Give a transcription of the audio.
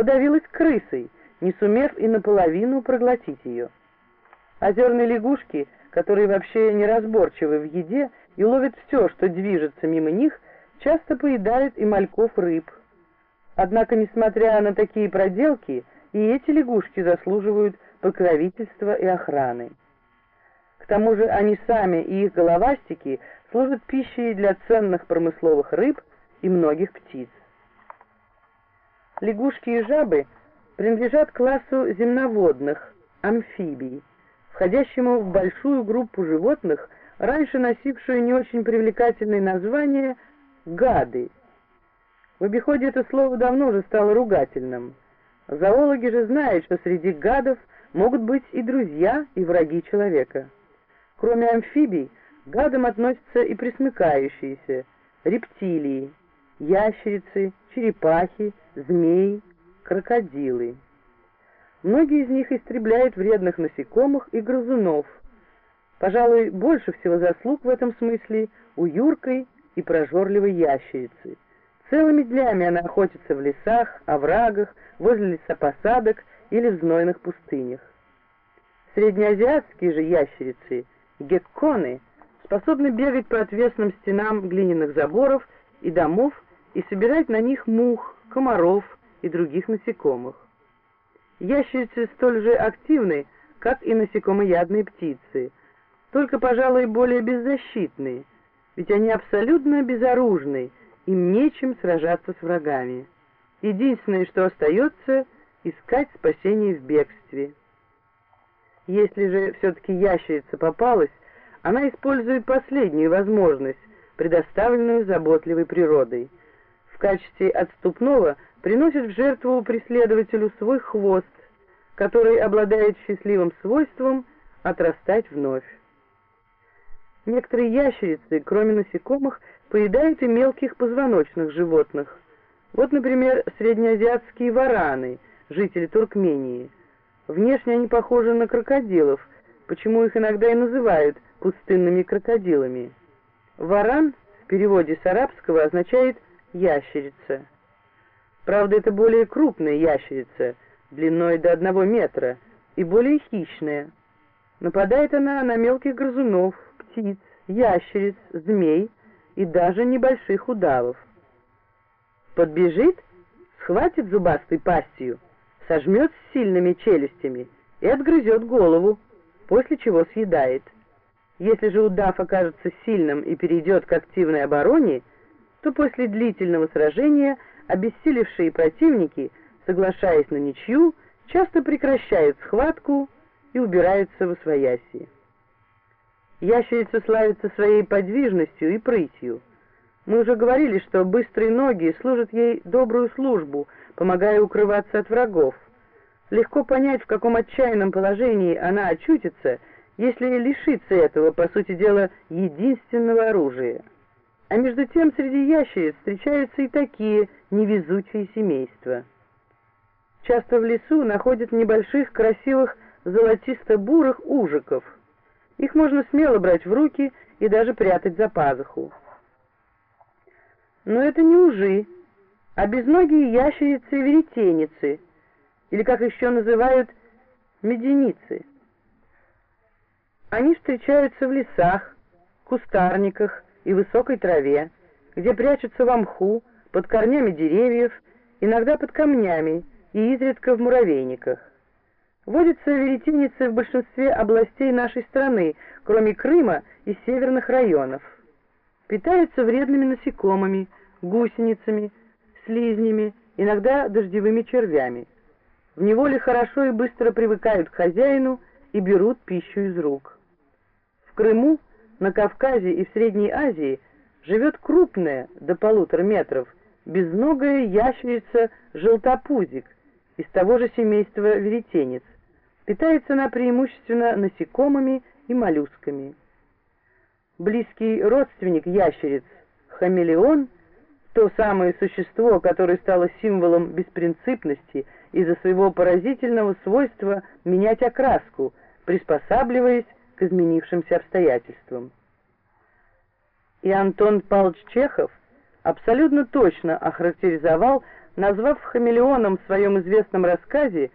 подавилась крысой, не сумев и наполовину проглотить ее. Озерные лягушки, которые вообще неразборчивы в еде и ловят все, что движется мимо них, часто поедают и мальков рыб. Однако, несмотря на такие проделки, и эти лягушки заслуживают покровительства и охраны. К тому же они сами и их головастики служат пищей для ценных промысловых рыб и многих птиц. Лягушки и жабы принадлежат классу земноводных, амфибий, входящему в большую группу животных, раньше носившую не очень привлекательное название «гады». В обиходе это слово давно уже стало ругательным. Зоологи же знают, что среди гадов могут быть и друзья, и враги человека. Кроме амфибий, к гадам относятся и пресмыкающиеся, рептилии, ящерицы, черепахи, змеи, крокодилы. Многие из них истребляют вредных насекомых и грызунов. Пожалуй, больше всего заслуг в этом смысле у юркой и прожорливой ящерицы. Целыми днями она охотится в лесах, оврагах, возле лесопосадок или в знойных пустынях. Среднеазиатские же ящерицы, гекконы, способны бегать по отвесным стенам глиняных заборов и домов и собирать на них мух, комаров и других насекомых. Ящерицы столь же активны, как и насекомоядные птицы, только, пожалуй, более беззащитные, ведь они абсолютно безоружны, им нечем сражаться с врагами. Единственное, что остается, искать спасение в бегстве. Если же все-таки ящерица попалась, она использует последнюю возможность, предоставленную заботливой природой. Качестве отступного приносит в жертву преследователю свой хвост, который обладает счастливым свойством отрастать вновь. Некоторые ящерицы, кроме насекомых, поедают и мелких позвоночных животных. Вот, например, среднеазиатские вараны, жители Туркмении. Внешне они похожи на крокодилов, почему их иногда и называют пустынными крокодилами. Варан в переводе с арабского означает «ящерица». Правда, это более крупная ящерица, длиной до одного метра, и более хищная. Нападает она на мелких грызунов, птиц, ящериц, змей и даже небольших удавов. Подбежит, схватит зубастой пастью, сожмет с сильными челюстями и отгрызет голову, после чего съедает. Если же удав окажется сильным и перейдет к активной обороне, то после длительного сражения обессилевшие противники, соглашаясь на ничью, часто прекращают схватку и убираются в освояси. Ящерица славится своей подвижностью и прытью. Мы уже говорили, что быстрые ноги служат ей добрую службу, помогая укрываться от врагов. Легко понять, в каком отчаянном положении она очутится, если лишится этого, по сути дела, единственного оружия. А между тем среди ящериц встречаются и такие невезучие семейства. Часто в лесу находят небольших красивых золотисто-бурых ужиков – их можно смело брать в руки и даже прятать за пазуху. Но это не ужи, а безногие ящерицы-веретеницы, или, как еще называют, меденицы. Они встречаются в лесах, кустарниках и высокой траве, где прячутся в мху, под корнями деревьев, иногда под камнями и изредка в муравейниках. Водятся веретеницы в большинстве областей нашей страны, кроме Крыма и северных районов. Питаются вредными насекомыми, гусеницами, слизнями, иногда дождевыми червями. В неволе хорошо и быстро привыкают к хозяину и берут пищу из рук. В Крыму, на Кавказе и Средней Азии живет крупная, до полутора метров, безногая ящерица желтопузик – из того же семейства веретенец. Питается она преимущественно насекомыми и моллюсками. Близкий родственник ящериц, хамелеон, то самое существо, которое стало символом беспринципности из-за своего поразительного свойства менять окраску, приспосабливаясь к изменившимся обстоятельствам. И Антон Павлович Чехов абсолютно точно охарактеризовал назвав хамелеоном в своем известном рассказе